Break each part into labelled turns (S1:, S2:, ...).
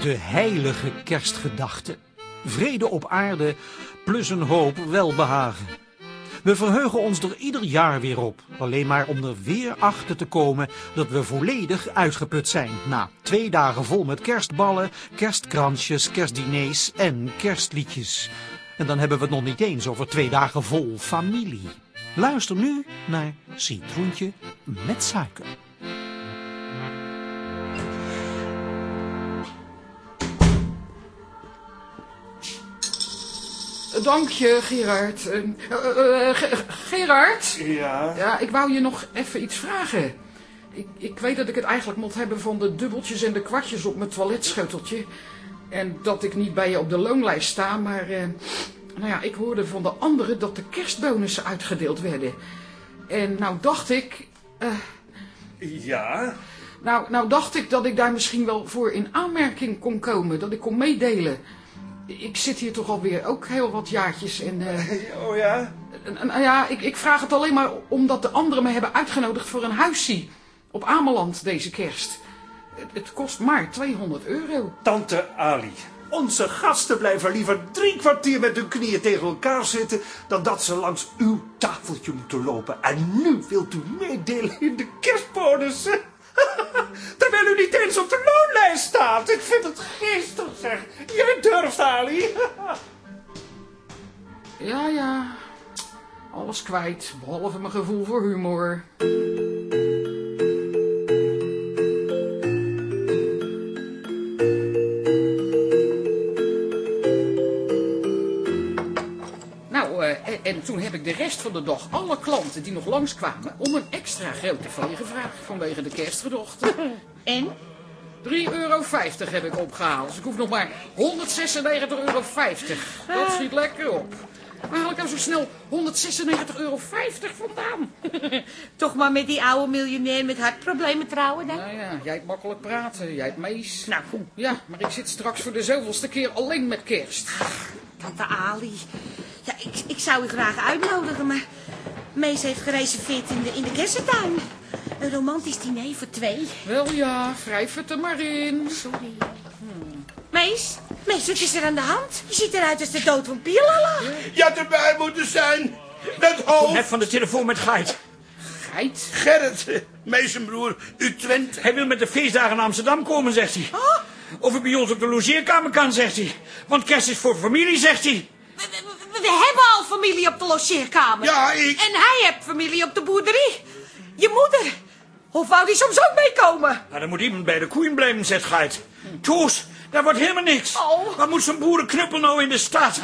S1: De heilige kerstgedachte. Vrede op aarde plus een hoop welbehagen. We verheugen ons er ieder jaar weer op, alleen maar om er weer achter te komen dat we volledig uitgeput zijn. Na twee dagen vol met kerstballen, kerstkransjes, kerstdiners en kerstliedjes. En dan hebben we het nog niet eens over twee dagen vol familie. Luister nu naar Citroentje met suiker.
S2: Dank je, Gerard. Eh, eh, eh, Ge- Gerard?
S3: Ja.
S2: Ja, ik wou je nog even iets vragen. Ik, ik weet dat ik het eigenlijk moet hebben van de dubbeltjes en de kwartjes op mijn toiletschoteltje. En dat ik niet bij je op de loonlijst sta, maar... nou ja, ik hoorde van de anderen dat de kerstbonussen uitgedeeld werden. En nou dacht ik...
S3: Ja.
S2: nou, nou dacht ik dat ik daar misschien wel voor in aanmerking kon komen. Dat ik kon meedelen. Ik zit hier toch alweer ook heel wat jaartjes en... eh,
S3: Oh ja?
S2: Nou ja, ik, ik vraag het alleen maar omdat de anderen me hebben uitgenodigd voor een huissie op Ameland deze kerst. Het, het kost maar 200 euro.
S3: Tante Ali. Onze gasten blijven liever drie kwartier met hun knieën tegen elkaar zitten... dan dat ze langs uw tafeltje moeten lopen. En nu wilt u meedelen in de kerstbonus. Terwijl u niet eens op de loonlijst staat. Ik vind het geestig, zeg. Jij durft, Ali.
S2: Ja, ja. Alles kwijt, behalve mijn gevoel voor humor. En, en toen heb ik de rest van de dag alle klanten die nog langskwamen om een extra grote vee gevraagd vanwege de kerstgedochten.
S4: En?
S2: 3,50 euro heb ik opgehaald. Dus ik hoef nog maar 196,50 euro. Dat schiet lekker op. Waar haal ik nou zo snel 196,50 euro vandaan?
S4: Toch maar met die oude miljonair met hartproblemen trouwen dan?
S2: Nou ja, jij hebt makkelijk praten. Jij hebt mees.
S4: Nou, goed.
S2: Ja, maar ik zit straks voor de zoveelste keer alleen met kerst.
S4: Tante Ali. Ja, ik, ik zou u graag uitnodigen, maar... Mees heeft gereserveerd in de, in de kersentuin. Een romantisch diner voor twee.
S2: Wel ja, wrijf het er maar in.
S4: Sorry. Mees? Mees, wat is er aan de hand? Je ziet eruit als de dood van Pierlala.
S5: Je had erbij moeten zijn. Dat hoofd.
S1: Net van de telefoon met Geit.
S2: Geit.
S5: Gerrit, meesenbroer, u Twente.
S1: Hij wil met de feestdagen naar Amsterdam komen, zegt hij. Of ik bij ons op de logeerkamer kan, zegt hij. Want kerst is voor familie, zegt hij.
S4: We, hebben al familie op de logeerkamer.
S5: Ja, ik.
S4: En hij heeft familie op de boerderie. Je moeder. Of wou die soms ook meekomen?
S1: Maar dan moet iemand bij de koeien blijven, zegt Geit. Toes, daar wordt helemaal niks.
S4: Oh.
S1: Wat moet zo'n boerenknuppel nou in de stad?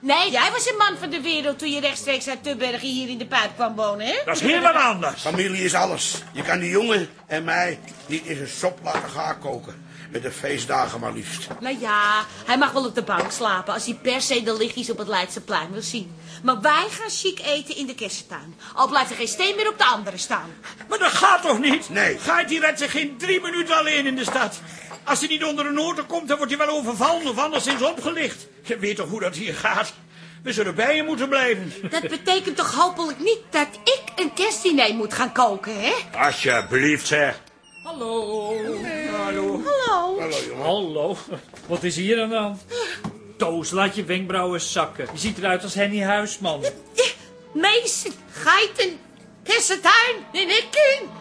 S4: Nee, jij was een man van de wereld toen je rechtstreeks uit Tubbergen hier in de pijp kwam wonen, hè?
S1: Dat is heel wat anders.
S5: Familie is alles. Je kan die jongen en mij niet in zijn sop laten gaan koken. Met de feestdagen maar liefst.
S4: Nou ja, hij mag wel op de bank slapen als hij per se de lichtjes op het Leidseplein wil zien. Maar wij gaan chic eten in de kersentuin. Al blijft er geen steen meer op de andere staan.
S1: Maar dat gaat toch niet?
S5: Nee.
S1: Geit die redt zich geen drie minuten alleen in de stad. Als hij niet onder de noten komt, dan wordt hij wel overvallen of anderszins opgelicht. Je weet toch hoe dat hier gaat? We zullen bij je moeten blijven.
S4: Dat betekent toch hopelijk niet dat ik een kerstdiner moet gaan koken, hè?
S1: Alsjeblieft, zeg.
S2: Hallo.
S1: Hallo.
S4: Hallo.
S5: Hallo
S6: wat is hier aan de hand? Toos, laat je wenkbrauwen zakken. Je ziet eruit als Henny Huisman.
S4: Mees, geiten, kersentuin in.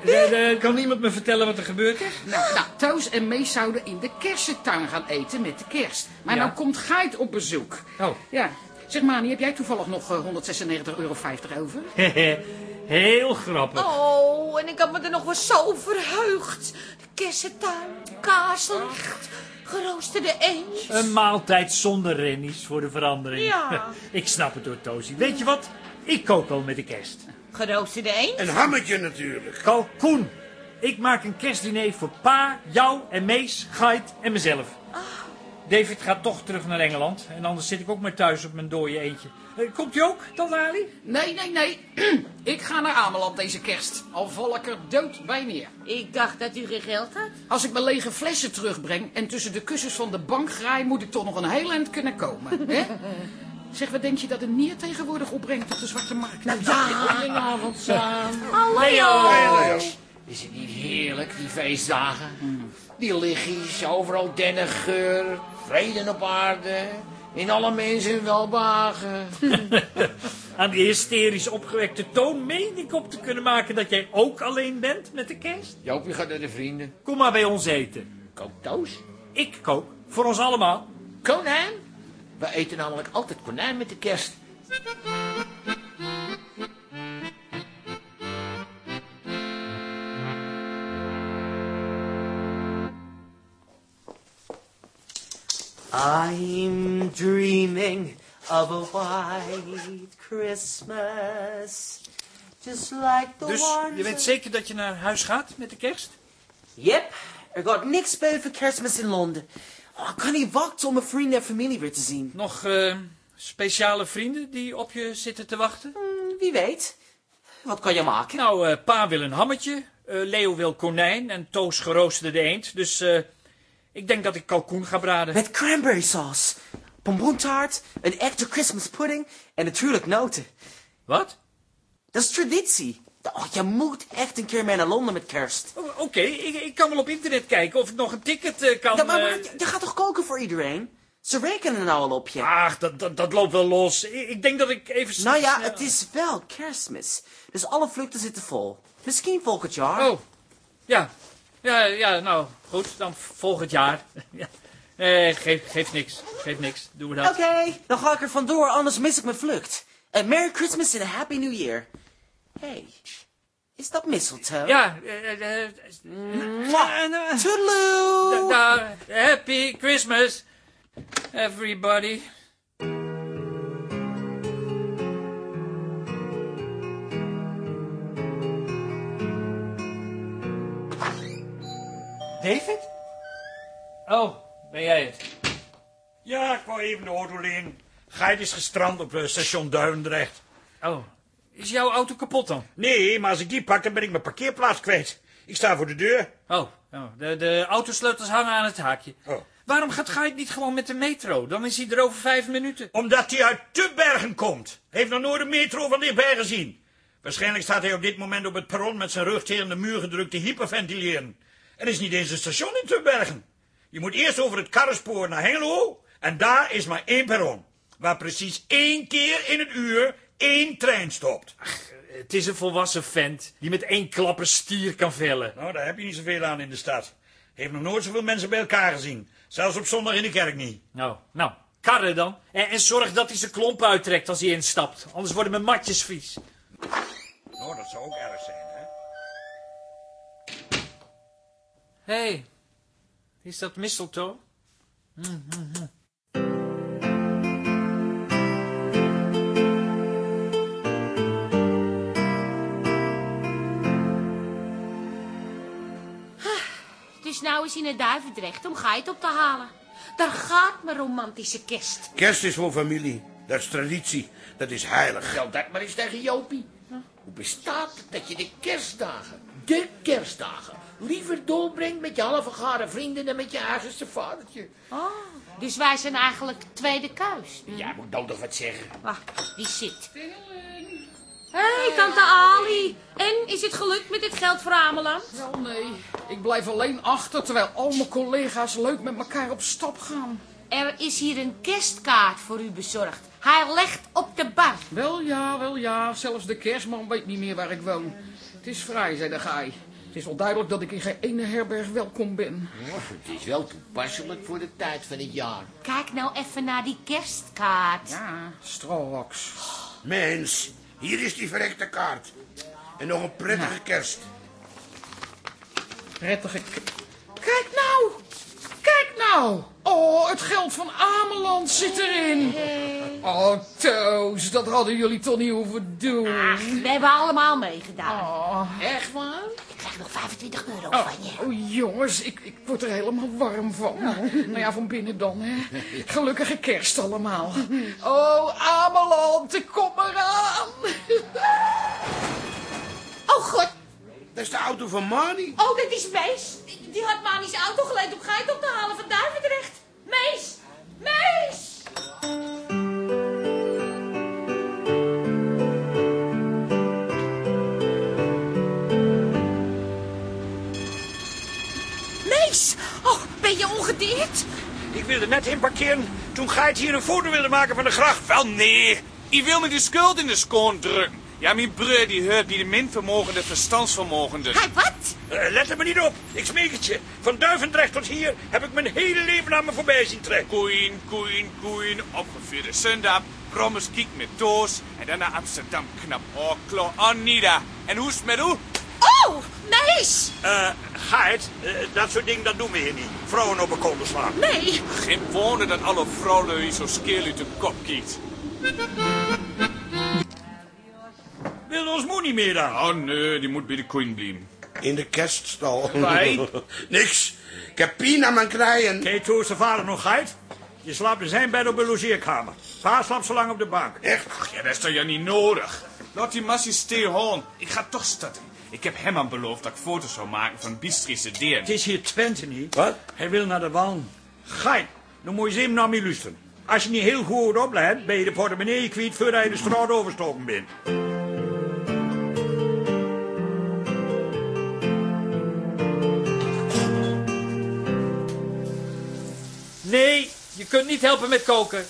S6: Eh, eh, kan iemand me vertellen wat er gebeurd is?
S2: Nou, nou, Toos en Mees zouden in de kersentuin gaan eten met de kerst. Maar
S6: Ja.
S2: nou komt Geit op bezoek.
S6: Oh.
S2: Ja. Zeg Mani, heb jij toevallig nog eh, 196,50 euro over?
S6: Heel grappig.
S4: Oh, en ik had me er nog wel zo verheugd. Kersentuin, kaarslicht, geroosterde eend.
S6: Een maaltijd zonder rennies voor de verandering.
S4: Ja.
S6: Ik snap het hoor, Toosie. Weet je wat? Ik kook wel met de kerst.
S4: Geroosterde eend?
S5: Een hammetje natuurlijk.
S6: Kalkoen. Ik maak een kerstdiner voor pa, jou en Mees, Geit en mezelf. David gaat toch terug naar Engeland. En anders zit ik ook maar thuis op mijn dode eentje. Eh, Komt u ook, Tante Ali?
S2: Nee, nee, nee. ik ga naar Ameland deze kerst. Al val ik er dood bij neer.
S4: Ik dacht dat u geen geld had.
S2: Als ik mijn lege flessen terugbreng en tussen de kussens van de bank graai, moet ik toch nog een heel eind kunnen komen. Hè? Zeg, wat denk je dat een nier tegenwoordig opbrengt op de zwarte markt? Nou ja.
S4: Goedenavond, Sam.
S6: Leo.
S5: Hey Leo.
S7: Is het niet heerlijk, die feestdagen? Die lichtjes, overal dennengeur, vrede op aarde, in alle mensen welbehagen.
S6: Aan die hysterisch opgewekte toon meen ik op te kunnen maken dat jij ook alleen bent met de kerst.
S7: Jopie gaat naar de vrienden.
S6: Kom maar bij ons eten.
S7: Kook toos.
S6: Ik kook, voor ons allemaal.
S7: Konijn? We eten namelijk altijd konijn met de kerst.
S8: I'm dreaming of a white Christmas. Just like the
S6: Dus
S8: ones...
S6: je weet zeker dat je naar huis gaat met de kerst?
S8: Yep, er gaat niks boven kerstmis in Londen. Oh, ik kan niet wachten om mijn vrienden en familie weer te zien.
S6: Nog eh, speciale vrienden die op je zitten te wachten?
S8: Hmm, Wie weet. Wat kan je maken?
S6: Nou, eh, pa wil een hammetje, eh, Leo wil konijn en Toos geroosterde eend. Dus ik denk dat ik kalkoen ga braden.
S8: Met cranberry sauce, pompoentaart, een echte Christmas pudding en natuurlijk noten.
S6: Wat?
S8: Dat is traditie. Oh, je moet echt een keer mee naar Londen met kerst.
S6: O- Oké, ik, ik kan wel op internet kijken of ik nog een ticket eh, kan...
S8: Ja, maar, maar
S6: eh,
S8: je, je gaat toch koken voor iedereen? Ze rekenen nou al op je.
S6: Ach, dat, dat, dat loopt wel los. Ik, ik denk dat ik even...
S8: nou ja, het is wel kerstmis. Dus alle vluchten zitten vol. Misschien volgend jaar.
S6: Oh, ja. Ja, ja, nou, goed. Dan volgend jaar. ja. Nee, geeft, geeft niks. Geeft niks. Doen we dat.
S8: Oké, dan ga ik er vandoor, anders mis ik mijn vlucht. Merry Christmas en a Happy New Year. hey, is dat mistletoe?
S6: Ja,
S8: Toedeloe!
S6: da- da- happy Christmas, everybody.
S1: David?
S6: Oh, ben jij het?
S3: Ja, ik wou even de auto lenen. Geit is gestrand op eh, station Duivendrecht.
S6: Oh, is jouw auto kapot dan?
S3: Nee, maar als ik die pak, dan ben ik mijn parkeerplaats kwijt. Ik sta voor de deur.
S6: Oh, oh de, de autosleutels hangen aan het haakje.
S3: Oh.
S6: Waarom gaat Gait niet gewoon met de metro? Dan is hij er over vijf minuten.
S3: Omdat hij uit Tubbergen komt. Heeft nog nooit een metro van dichtbij gezien. Waarschijnlijk staat hij op dit moment op het perron met zijn rug tegen de muur gedrukt te hyperventileren. Er is niet eens een station in Tubbergen. Je moet eerst over het karrenspoor naar Hengelo en daar is maar één perron. Waar precies één keer in het uur één trein stopt.
S6: Het is een volwassen vent die met één klap een stier kan vellen.
S3: Nou, daar heb je niet zoveel aan in de stad. Heeft nog nooit zoveel mensen bij elkaar gezien. Zelfs op zondag in de kerk niet.
S6: Nou, nou, karren dan. En, en zorg dat hij zijn klomp uittrekt als hij instapt. Anders worden mijn matjes vies.
S3: Nou, dat zou ook erg zijn,
S6: hey, is dat mistletoe?
S4: Dus nou is hij naar Duivendrecht om geit op te halen. Daar gaat mijn romantische kerst.
S5: Kerst is voor familie. Dat is traditie. Dat is heilig.
S7: Vertel dat maar eens tegen Jopie. Hoe bestaat het dat je de kerstdagen, de kerstdagen, liever doorbrengt met je halve gare vrienden dan met je eigenste vadertje?
S4: Oh, dus wij zijn eigenlijk tweede keus.
S7: Jij moet nou toch wat zeggen.
S4: Wacht, wie zit? Hé, hey, tante Ali. En, is het gelukt met dit geld voor Ameland?
S2: Wel nee, ik blijf alleen achter terwijl al mijn collega's leuk met elkaar op stap gaan.
S4: Er is hier een kerstkaart voor u bezorgd. Hij legt op de bar.
S2: Wel ja, wel ja, zelfs de kerstman weet niet meer waar ik woon. Het is vrij, zei de gaai. Het is wel duidelijk dat ik in geen ene herberg welkom ben.
S7: Het is wel toepasselijk voor de tijd van het jaar.
S4: Kijk nou even naar die kerstkaart.
S2: Ja, straks.
S5: Mens, hier is die verrekte kaart. En nog een prettige kerst.
S2: Prettige... Kijk nou! Oh, het geld van Ameland zit erin. Oh, Toos, dat hadden jullie toch niet hoeven doen.
S4: We hebben allemaal meegedaan.
S2: Oh,
S7: Echt waar?
S4: Ik krijg nog 25 euro
S2: oh,
S4: van je.
S2: oh, jongens, ik, ik word er helemaal warm van. Nou ja, van binnen dan, hè. Gelukkige kerst allemaal. Oh, Ameland, kom eraan.
S4: Oh, god.
S5: Dat is de auto van Mani.
S4: Oh, dat is Mees. Die had Mani's auto geleend om geit op te halen van Duivendrecht. Mees! Mees! Mees, oh, ben je ongedeerd?
S5: Ik wilde net in parkeren toen Geit hier een foto wilde maken van de gracht.
S9: Wel nee, ik wil me de schuld in de schoon drukken. Ja, mijn broer die hoort bij de minvermogende verstandsvermogenden.
S4: Hij wat?
S5: Eh, let er maar niet op. Ik smeek het je. Van Duivendrecht tot hier heb ik mijn hele leven aan me voorbij zien trekken.
S9: Koeien, koeien, koeien, opgevierde zondag, Prommers kiek met Toos en dan naar Amsterdam knap. Oh, klo, Anita. En hoe is het met u?
S4: Oh, Mees!
S5: Eh, Geit, eh, dat soort dingen, dat doen we hier niet. Vrouwen op een kolder slaan.
S4: Nee,
S9: Geen wonder dat alle vrouwen zo skeel uit de kop kiekt.
S5: Wil ons moe niet meer dan?
S9: Oh nee, die moet bij de koeien blijven.
S5: In de kerststal.
S6: Wij?
S5: Niks. Ik heb pien aan mijn knijen.
S10: Kijk, hoe is de vader nog geit? Je slaapt in zijn bed op de logeerkamer. Pa slaapt zo lang op de bank.
S5: Echt?
S9: Ach, ja, dat is toch ja niet nodig. Laat die massie stil Ik ga toch starten. Ik heb hem aan beloofd dat ik foto's zou maken van Bistrische deren.
S10: Het is hier Twente niet.
S5: Wat?
S10: Hij wil naar de wal. Geit, dan moet je eens even naar me luisteren. Als je niet heel goed oplet, ben je de portemonnee kwijt voordat je de straat overstoken bent.
S6: Je kunt niet helpen met koken.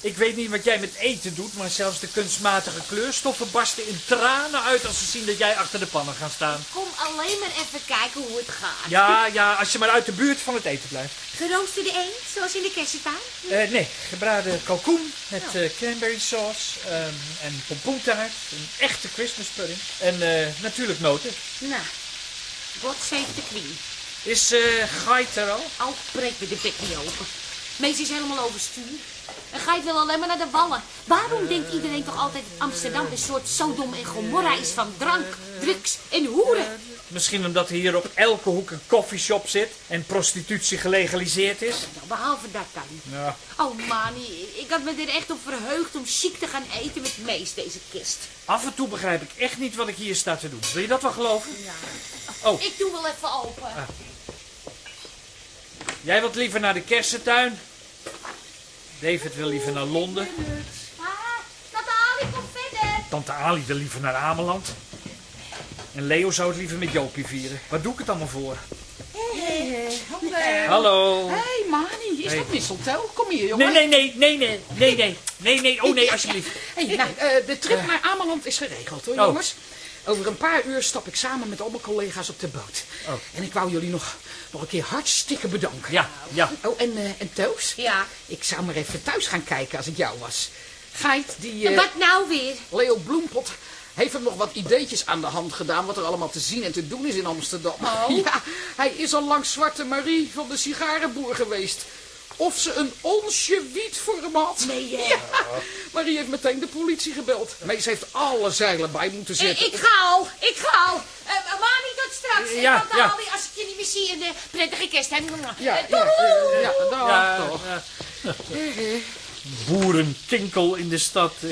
S6: Ik weet niet wat jij met eten doet, maar zelfs de kunstmatige kleurstoffen barsten in tranen uit als ze zien dat jij achter de pannen gaat staan.
S4: kom alleen maar even kijken hoe het gaat.
S6: Ja, ja, als je maar uit de buurt van het eten blijft.
S4: Geroosterde eend, zoals in de kersentuin?
S6: Eh, nee, gebraden kalkoen met eh, cranberry sauce ehm, en pompoentaart, een echte Christmas pudding en eh, natuurlijk noten.
S4: Nou, God save de queen.
S6: Is Gait er al?
S4: Al breek me de bek niet open. Mees is helemaal overstuur. En Geit wil alleen maar naar de wallen. Waarom denkt iedereen toch altijd Amsterdam een soort Sodom en Gomorra is van drank, drugs en hoeren?
S6: Misschien omdat er hier op elke hoek een koffieshop zit en prostitutie gelegaliseerd is.
S4: Nou, behalve dat dan.
S6: Ja.
S4: Oh Mani, ik had me er echt op verheugd om chic te gaan eten met Mees deze kist.
S6: Af en toe begrijp ik echt niet wat ik hier sta te doen. Wil je dat wel geloven? Oh,
S4: Ik doe wel even open.
S6: Jij wilt liever naar de kersentuin. David wil liever naar Londen.
S4: Tante Ali, komt verder.
S6: Tante Ali wil liever naar Ameland. En Leo zou het liever met Joopje vieren. Waar doe ik het allemaal voor? Hallo.
S2: Hallo. Hey, Mani, is
S6: dat
S2: dat mistletoe? Kom hier, jongen.
S6: Nee, nee, nee, nee, nee, nee, nee, nee, oh nee, alsjeblieft.
S2: Hey, nou, uh, de trip eh. naar Ameland is geregeld, hoor,
S6: oh.
S2: jongens. Over een paar uur stap ik samen met al mijn collega's op de boot.
S6: Oh.
S2: En ik wou jullie nog, nog een keer hartstikke bedanken.
S6: Ja, ja.
S2: Oh, en, eh, en Toos?
S4: Ja.
S2: Ik zou maar even thuis gaan kijken als ik jou was. Geit, die... eh,
S4: Wat nou weer?
S2: Leo Bloempot heeft hem nog wat ideetjes aan de hand gedaan... wat er allemaal te zien en te doen is in Amsterdam. Ja, hij is al langs Zwarte Marie van de sigarenboer geweest. Of ze een onsje wiet voor hem had.
S4: Nee, hè?
S2: Ja, Marie heeft meteen de politie gebeld. Mees heeft alle zeilen bij moeten zetten.
S4: ik ga al, ik ga al. Eh, Mani, tot straks.
S6: Ja, ja.
S4: Ali, als ik je niet meer zie, een eh, prettige kerst. hè.
S2: Ja,
S4: Eh,
S2: ja, ja, ja, dag,
S6: Ja,
S2: toch.
S6: ja. Boerentinkel in de stad.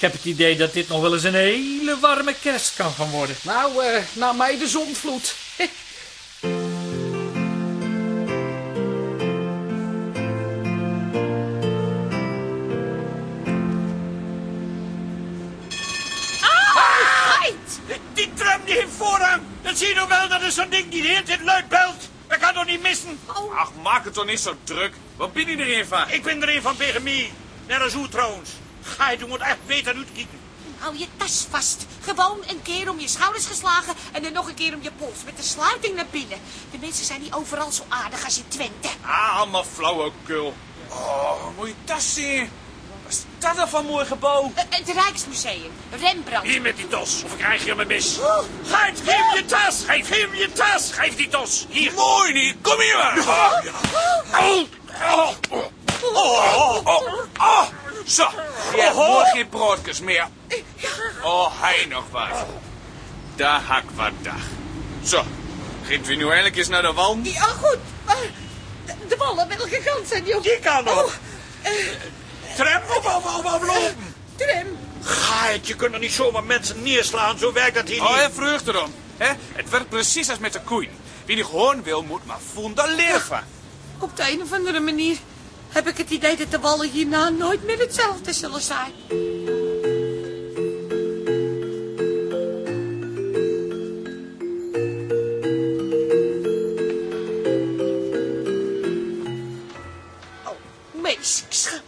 S6: Ik heb het idee dat dit nog wel eens een hele warme kerst kan gaan worden.
S2: Nou, eh naar mij de zondvloed.
S5: je nog wel dat er zo'n ding die de hele tijd luid belt. Dat kan toch niet missen?
S9: Ach, maak het toch niet zo druk. Wat ben je er een van?
S5: Ik ben er een van PGMI. Net als u trouwens. Ga je moet echt beter uitkijken.
S4: Hou je tas vast. Gewoon een keer om je schouders geslagen en dan nog een keer om je pols. Met de sluiting naar binnen. De mensen zijn niet overal zo aardig als in Twente.
S9: Ah, allemaal flauwekul. Oh, moet je tas zien. Dat dan van een mooi gebouw?
S4: Eh, het Rijksmuseum. Rembrandt.
S5: Hier met die tos, of ik krijg je hem mis. Geit, geef je tas. Geef, hem je tas. Geef die tos. Hier.
S9: Mooi niet, kom hier maar.
S5: Oh, oh, oh, oh, oh, oh.
S9: Zo, je hebt morgen geen broodjes meer. Oh, hij nog wat. Daar hak wat dag. Zo, geeft u nu eindelijk eens naar de wand?
S4: Ja, goed. Maar de, ballen, welke kant zijn die op?
S5: Die kan op tram of, of, of, of lopen?
S4: Tram.
S5: Gaat, je kunt er niet zomaar mensen neerslaan. Zo werkt dat hier
S9: oh,
S5: niet.
S9: Oh, en vreugd erom. hè? Het werkt precies als met de koeien. Wie niet gewoon wil, moet maar voelen leven.
S4: Op de een of andere manier heb ik het idee dat de wallen hierna nooit meer hetzelfde zullen zijn. Oh, meisjes.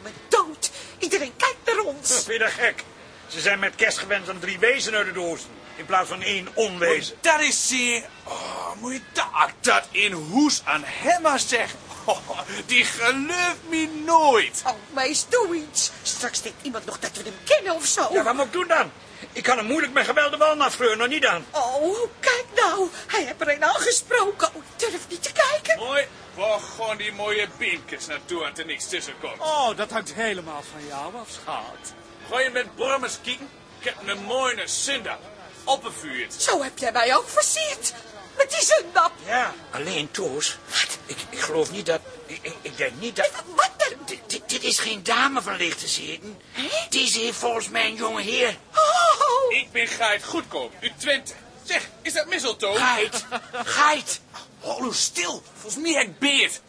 S10: Vind je dat gek? Ze zijn met kerstgewens aan drie wezen uit de oosten. In plaats van één onwezen.
S9: Dat is zeer... Oh, moet je dat, dat in hoes aan hem maar zeggen. Oh, die gelooft me nooit.
S4: Oh, Mees, doe iets. Straks denkt iemand nog dat we hem kennen of zo.
S10: Ja, wat moet ik doen dan? Ik kan hem moeilijk met geweld de wal nog niet aan.
S4: Oh, kijk nou. Hij heeft er een aangesproken. Oh, ik durf niet te kijken.
S9: Mooi. Waar gaan die mooie beentjes naartoe als er niks tussen komt?
S11: Oh, dat hangt helemaal van jou af, schat.
S9: Ga je met Bormers kijken? Ik heb een mooie zindap. Opgevuurd.
S4: Zo heb jij mij ook versierd. Met die zundap.
S10: Ja, alleen Toos. Ik, ik geloof niet dat... Ik, ik, denk niet dat...
S4: Wat dan?
S7: Dit, dit, dit is geen dame van lichte zitten. Deze heeft volgens mij een jonge heer.
S4: Oh,
S9: Ik ben Geit Goedkoop, u Twente. Zeg, is dat mistletoe?
S7: Geit, geit.
S9: Hou stil. Volgens mij heb ik beert.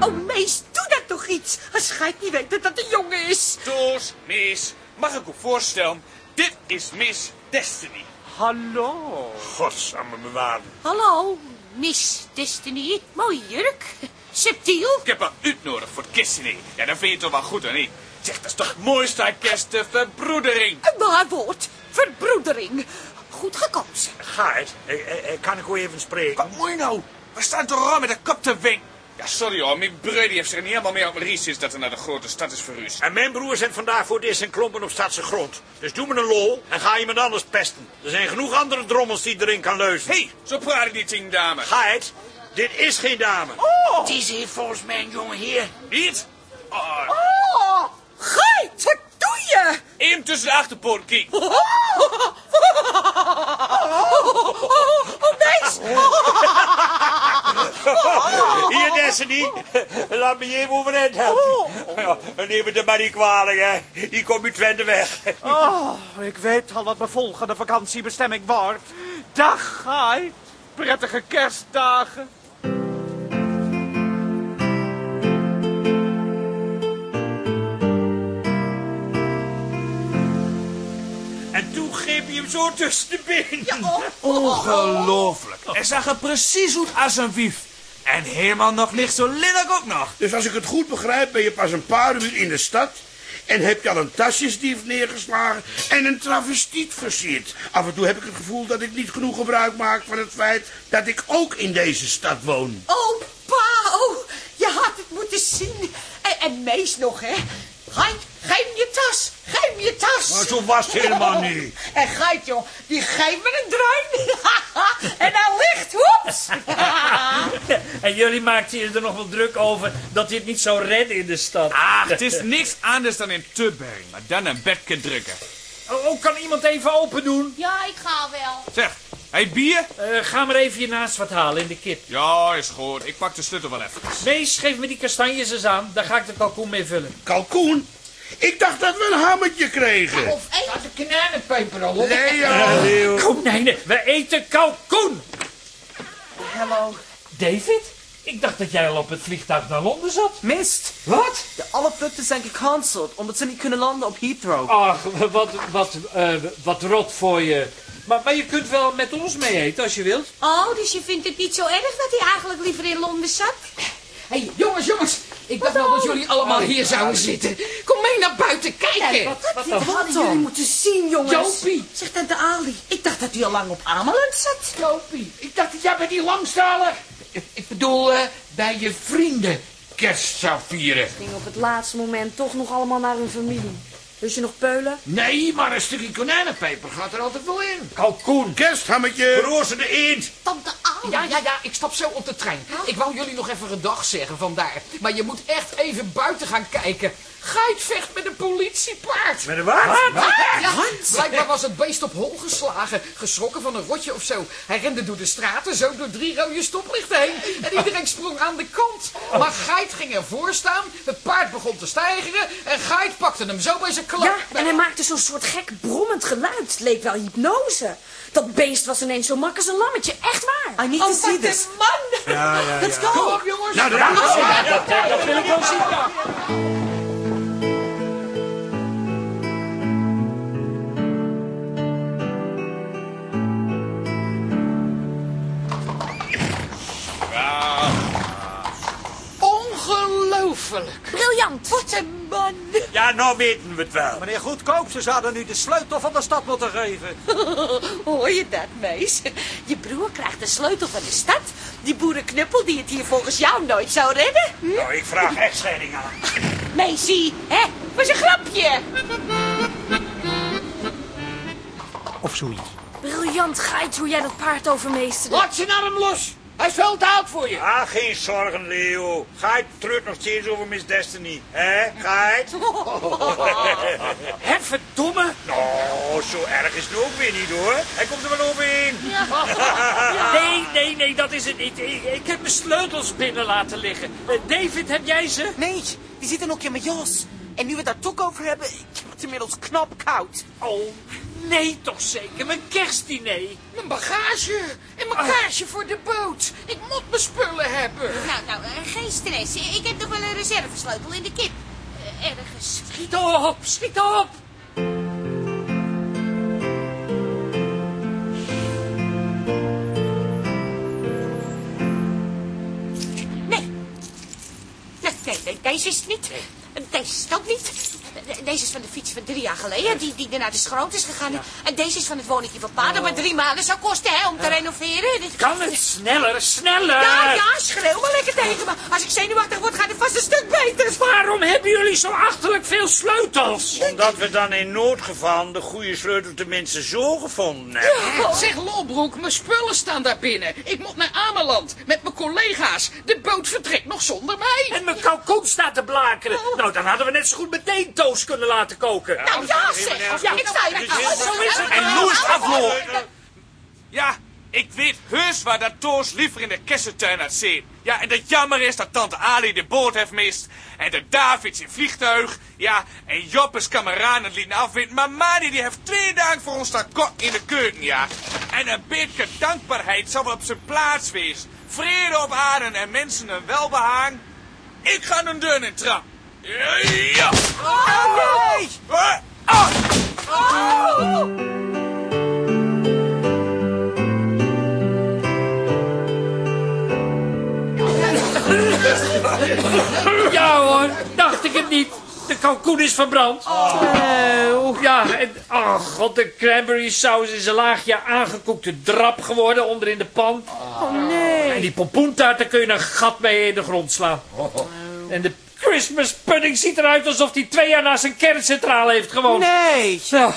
S4: oh, Mees, doe dat toch iets. Als Geit niet weet dat dat een jongen is.
S9: Toos, Miss, mag ik u voorstellen? Dit is Miss Destiny.
S11: Hallo.
S10: Godsamme bewaren.
S12: Hallo, Miss Destiny. Mooie jurk. Subtiel.
S9: Ik heb haar uitnodigd voor het kistdiner. Ja, dan vind je toch wel goed, of niet? Zeg, dat is toch het mooiste uit kerst, de verbroedering.
S4: Een waar woord. Verbroedering. Goed gekozen.
S10: Eh, kan ik u even spreken?
S9: Wat moet je nou? We staan toch al met de kop te wink. Ja, sorry hoor, mijn broer die heeft zich niet helemaal meer op mijn ries is dat er naar de grote stad is verhuisd.
S10: En mijn broer zit vandaag voor het eerst in klompen op stadse grond. Dus doe me een lol en ga iemand anders pesten. Er zijn genoeg andere drommels die erin kan leuzen.
S9: Hé, hey, zo praat ik die tien dame.
S10: Geit, dit is geen dame.
S7: Deze heeft volgens mij een jonge heer.
S9: Niet? Oh,
S4: Oh, Geit, wat doe je?
S9: Eén tussen de achterpoort kiek.
S4: Oh, oh Mees.
S10: Hier, Destiny. Laat me je even overeind helpen. Ja, neem het er maar niet kwalijk, hè. Hier komt u Twente weg.
S11: Oh, ik weet al wat mijn volgende vakantiebestemming wordt. Dag, Guy. Prettige kerstdagen.
S10: Hij hem zo tussen de benen.
S9: Ongelooflijk. Hij zag er precies uit als een wief. En helemaal nog niet zo lelijk ook nog.
S5: Dus als ik het goed begrijp, ben je pas een paar uur in de stad... en heb je al een tasjesdief neergeslagen en een travestiet versierd. Af en toe heb ik het gevoel dat ik niet genoeg gebruik maak van het feit... dat ik ook in deze stad woon.
S4: Oh, Pauw. Je had het moeten zien. En, en Mees nog, hè. Geit, geef me je tas. Geef me je tas.
S10: Maar zo was het helemaal niet.
S4: En Geit, joh, die geeft me een druin. en dan ligt, hoeps.
S6: En jullie maakten je er nog wel druk over dat hij het niet zou redden in de stad.
S9: Ach, het is niks anders dan in Tubberg. Maar dan een bedje drukken.
S6: Oh, oh, kan iemand even open doen?
S12: Ja, ik ga wel.
S9: Zeg, hey, bier?
S6: Eh, ga maar even hiernaast wat halen in de kip.
S9: Ja, is goed. Ik pak de sleutel wel even.
S6: Mees, geef me die kastanjes eens aan. Daar ga ik de kalkoen mee vullen.
S5: Kalkoen? Ik dacht dat we een hammetje kregen.
S7: Of staat de kananenpeper al op?
S5: Leo.
S6: Konijnen, we eten kalkoen!
S8: Hallo.
S6: David? Ik dacht dat jij al op het vliegtuig naar Londen zat.
S8: Mist.
S6: Wat?
S8: De alle vluchten zijn gecanceld omdat ze niet kunnen landen op Heathrow.
S6: Ach, wat, wat, eh, wat rot voor je. Maar, maar je kunt wel met ons mee eten als je wilt.
S12: Oh, dus je vindt het niet zo erg dat hij eigenlijk liever in Londen zat?
S13: Hé, hey, jongens, jongens. Ik dacht wel dat jullie allemaal hier zouden zitten. Kom mee naar buiten kijken.
S8: Wat
S4: Dit
S8: dan?
S4: hadden jullie moeten zien, jongens.
S13: Jopie.
S4: Zegt tante Ali. Ik dacht dat u al lang op Ameland zat.
S7: Jopie, ik dacht dat jij bij die langstaler... Ik, ik bedoel, eh, bij je vrienden kerst zou vieren.
S14: Ging op het laatste moment toch nog allemaal naar hun familie. Dus je nog peulen?
S7: Nee, maar een stukje konijnenpeper gaat er altijd wel in.
S10: Kalkoen.
S5: Kersthammetje.
S10: Roze eend.
S4: Tante Ali.
S13: Ja, ja, ja, ik stap zo op de trein. Ik wou jullie nog even een dag zeggen vandaar. Maar je moet echt even buiten gaan kijken. Geit vecht met een politiepaard.
S10: Met een wat?
S13: Ja, blijkbaar was het beest op hol geslagen. Geschrokken van een rotje of zo. Hij rende door de straten, zo door drie rode stoplichten heen. En iedereen sprong aan de kant. Maar Geit ging ervoor staan. Het paard begon te stijgeren. En Geit pakte hem zo bij zijn klap.
S14: Ja, en hij maakte zo'n soort gek brommend geluid. Het leek wel hypnose. Dat beest was ineens zo mak als een lammetje. Echt waar.
S8: I need
S4: Oh,
S8: to
S4: wat
S8: see this.
S4: man.
S5: Ja, ja,
S4: Let's
S5: ja.
S4: go.
S13: Kom op, jongens.
S5: Nou,
S6: dat wil ik wel zien.
S4: Ongelooflijk.
S14: Briljant.
S4: Wat een man.
S10: Ja, nou weten we het wel.
S15: Meneer Goedkoop, ze zouden nu de sleutel van de stad moeten geven.
S4: Hoor je dat, meis? Je broer krijgt de sleutel van de stad. Die boerenknuppel die het hier volgens jou nooit zou redden. Hm?
S10: Nou, ik vraag echtscheiding aan.
S4: Meisie, hè? Was een grapje.
S1: Of zoiets.
S14: Briljant, Geit, hoe jij dat paard overmeesterde.
S2: Laat zijn arm los. Hij is veel te oud voor je.
S10: Ah, geen zorgen, Leo. Ga je terug nog steeds over Miss Destiny, hè? Ga je?
S6: Hè, verdomme.
S10: Nou, zo erg is het ook weer niet, hoor. Hij komt er wel overheen.
S6: Nee, nee, nee, dat is het niet. Ik, ik heb mijn sleutels binnen laten liggen. Eh, David, heb jij ze?
S8: Nee, die zit in ook in mijn jas. En nu we het daar toch over hebben, het inmiddels knap koud.
S6: Oh, nee toch zeker. Mijn kerstdiner.
S13: Mijn bagage en mijn kaartje voor de boot. Ik moet mijn spullen hebben.
S16: Nou, nou, eh, geen stress. Ik heb nog wel een reservesleutel in de kip. Eh, ergens.
S6: Schiet op, schiet op.
S4: Nee. Nee, nee, nee, deze is het niet. Deze is het ook niet. Deze is van de fiets van drie jaar geleden, die, die naar de schroot is gegaan. En deze is van het woningje van pa, dat maar drie maanden zou kosten hè, om te renoveren.
S6: Kan het sneller, sneller.
S4: Ja, ja, schreeuw maar lekker tegen me. Als ik zenuwachtig word, gaat het vast een stuk beter.
S6: Waarom hebben jullie zo achterlijk veel sleutels?
S10: Omdat we dan in noodgeval de goede sleutel tenminste zo gevonden hebben.
S13: Zeg, Lolbroek, mijn spullen staan daar binnen. Ik moet naar Ameland met mijn collega's. De boot vertrekt nog zonder mij.
S6: En mijn kalkoen staat te blakeren. Nou, dan hadden we net zo goed meteen kunnen laten koken.
S4: Nou ja, zeg. Ja, ik sta hier.
S6: Zo is het.
S9: En Loes aflopen. Ja, ik weet heus waar dat Toos liever in de kessentuin had zitten. Ja, en dat jammer is dat tante Ali de boot heeft mist. En de David zijn vliegtuig. Ja, en Joppes kameraden het lieten afweten. Maar Madi die heeft twee dagen voor ons staan kok in de keuken, ja. En een beetje dankbaarheid wel op zijn plaats wezen. Vrede op aarde en mensen een welbehagen. Ik ga een deur in trap. Ja, ja.
S4: Oh, nee.
S9: Ah!
S6: Ja hoor, dacht ik het niet. De kalkoen is verbrand. Oh. Ja, en, oh god, de cranberry saus is een laagje aangekoekte drap geworden onder in de pan.
S8: Oh nee.
S6: En die pompoentaart, daar kun je een gat mee in de grond slaan. En de Christmas pudding ziet eruit alsof hij twee jaar naast een kerncentrale heeft gewoond.
S8: Nee.
S6: Zo,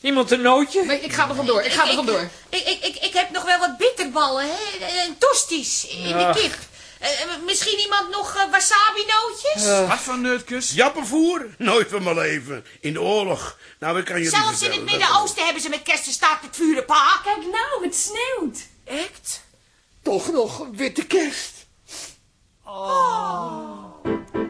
S6: iemand een nootje?
S13: Nee, ik ga er vandoor. Ik ga er vandoor.
S4: Ik, ik, ik, ik heb nog wel wat bitterballen, hè? En tosties in de kip. Eh, eh, misschien iemand nog eh, wasabi-nootjes?
S9: Wat voor neutkus?
S5: Jappenvoer? Nooit van mijn leven. In de oorlog. Nou, ik kan je niet
S4: Zelfs in het Midden-Oosten hebben ze met kerst een staart het vuren, pa.
S14: Kijk nou, het sneeuwt.
S4: Echt?
S2: Toch nog witte kerst.
S5: Wat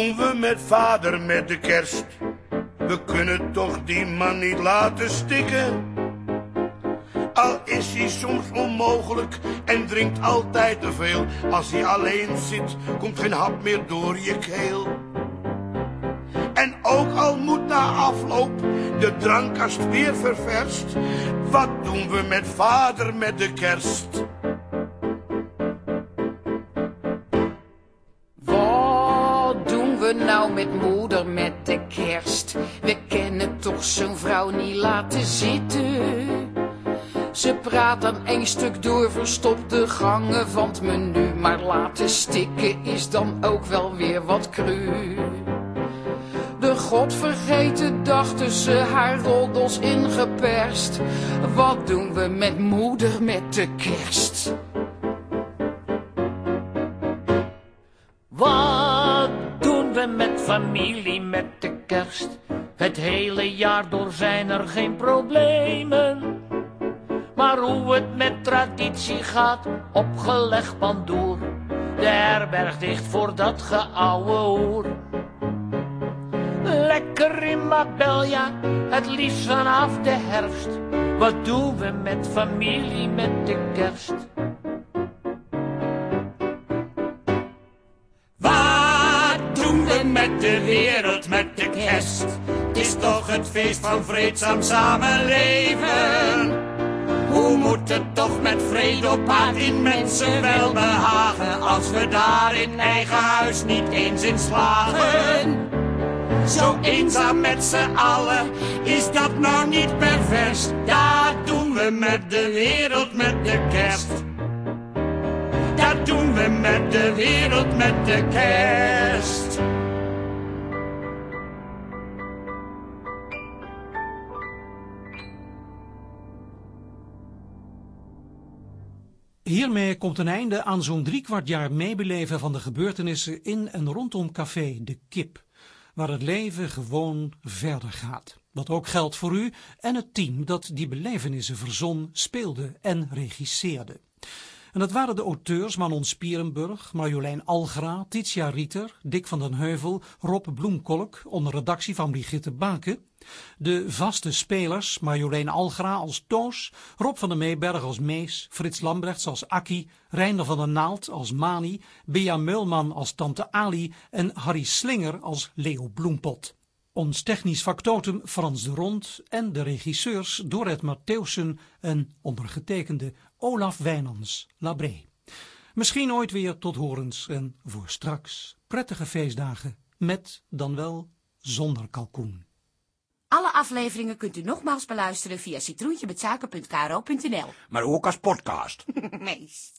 S5: doen we met vader met de kerst? We kunnen toch die man niet laten stikken? Al is hij soms onmogelijk en drinkt altijd te veel. Als hij alleen zit, komt geen hap meer door je keel. En ook al moet na afloop de drankkast weer ververst. Wat doen we met vader met de kerst?
S13: Met moeder met de kerst? We kennen toch zo'n vrouw niet laten zitten. Ze praat één stuk door verstopte gangen van het menu. Maar laten stikken is dan ook wel weer wat cru. De godvergeten dag tussen haar roddels ingeperst. Wat doen we met moeder met de kerst?
S17: Familie met de kerst? Het hele jaar door zijn er geen problemen. Maar hoe het met traditie gaat, opgelegd pandoer. De herberg dicht voor dat geouwe hoer. Lekker in Mabelja, het liefst vanaf de herfst. Wat doen we met familie met de kerst? De wereld met de kerst? Het is toch het feest van vreedzaam samenleven. Hoe
S18: moet het toch met vrede op paard in mensen wel behagen, als we daar in eigen huis niet eens in slagen. Zo eenzaam met z'n allen, is dat nou niet pervers? Dat doen we met de wereld met de kerst. Dat doen we met de wereld met de kerst.
S1: Hiermee komt een einde aan zo'n driekwart jaar meebeleven van de gebeurtenissen in en rondom café De Kip, waar het leven gewoon verder gaat. Wat ook geldt voor u en het team dat die belevenissen verzon, speelde en regisseerde. En dat waren de auteurs Manon Spierenburg, Marjolein Algra, Titia Rieter, Dick van den Heuvel, Rob Bloemkolk, onder redactie van Brigitte Baken. De vaste spelers, Marjolein Algra als Toos, Rob van der Meeberg als Mees, Frits Lambrechts als Akkie, Reinder van der Naald als Mani, Bea Meulman als Tante Ali en Harry Slinger als Leo Bloempot. Ons technisch factotum Frans de Rond en de regisseurs Dorrit Mattheussen en ondergetekende Olaf Wijnands Labré. Misschien ooit weer tot horens en voor straks prettige feestdagen met dan wel zonder kalkoen.
S13: Alle afleveringen kunt u nogmaals beluisteren via citroentjebetzaken.kro.nl.
S10: Maar ook als podcast.
S13: Mees.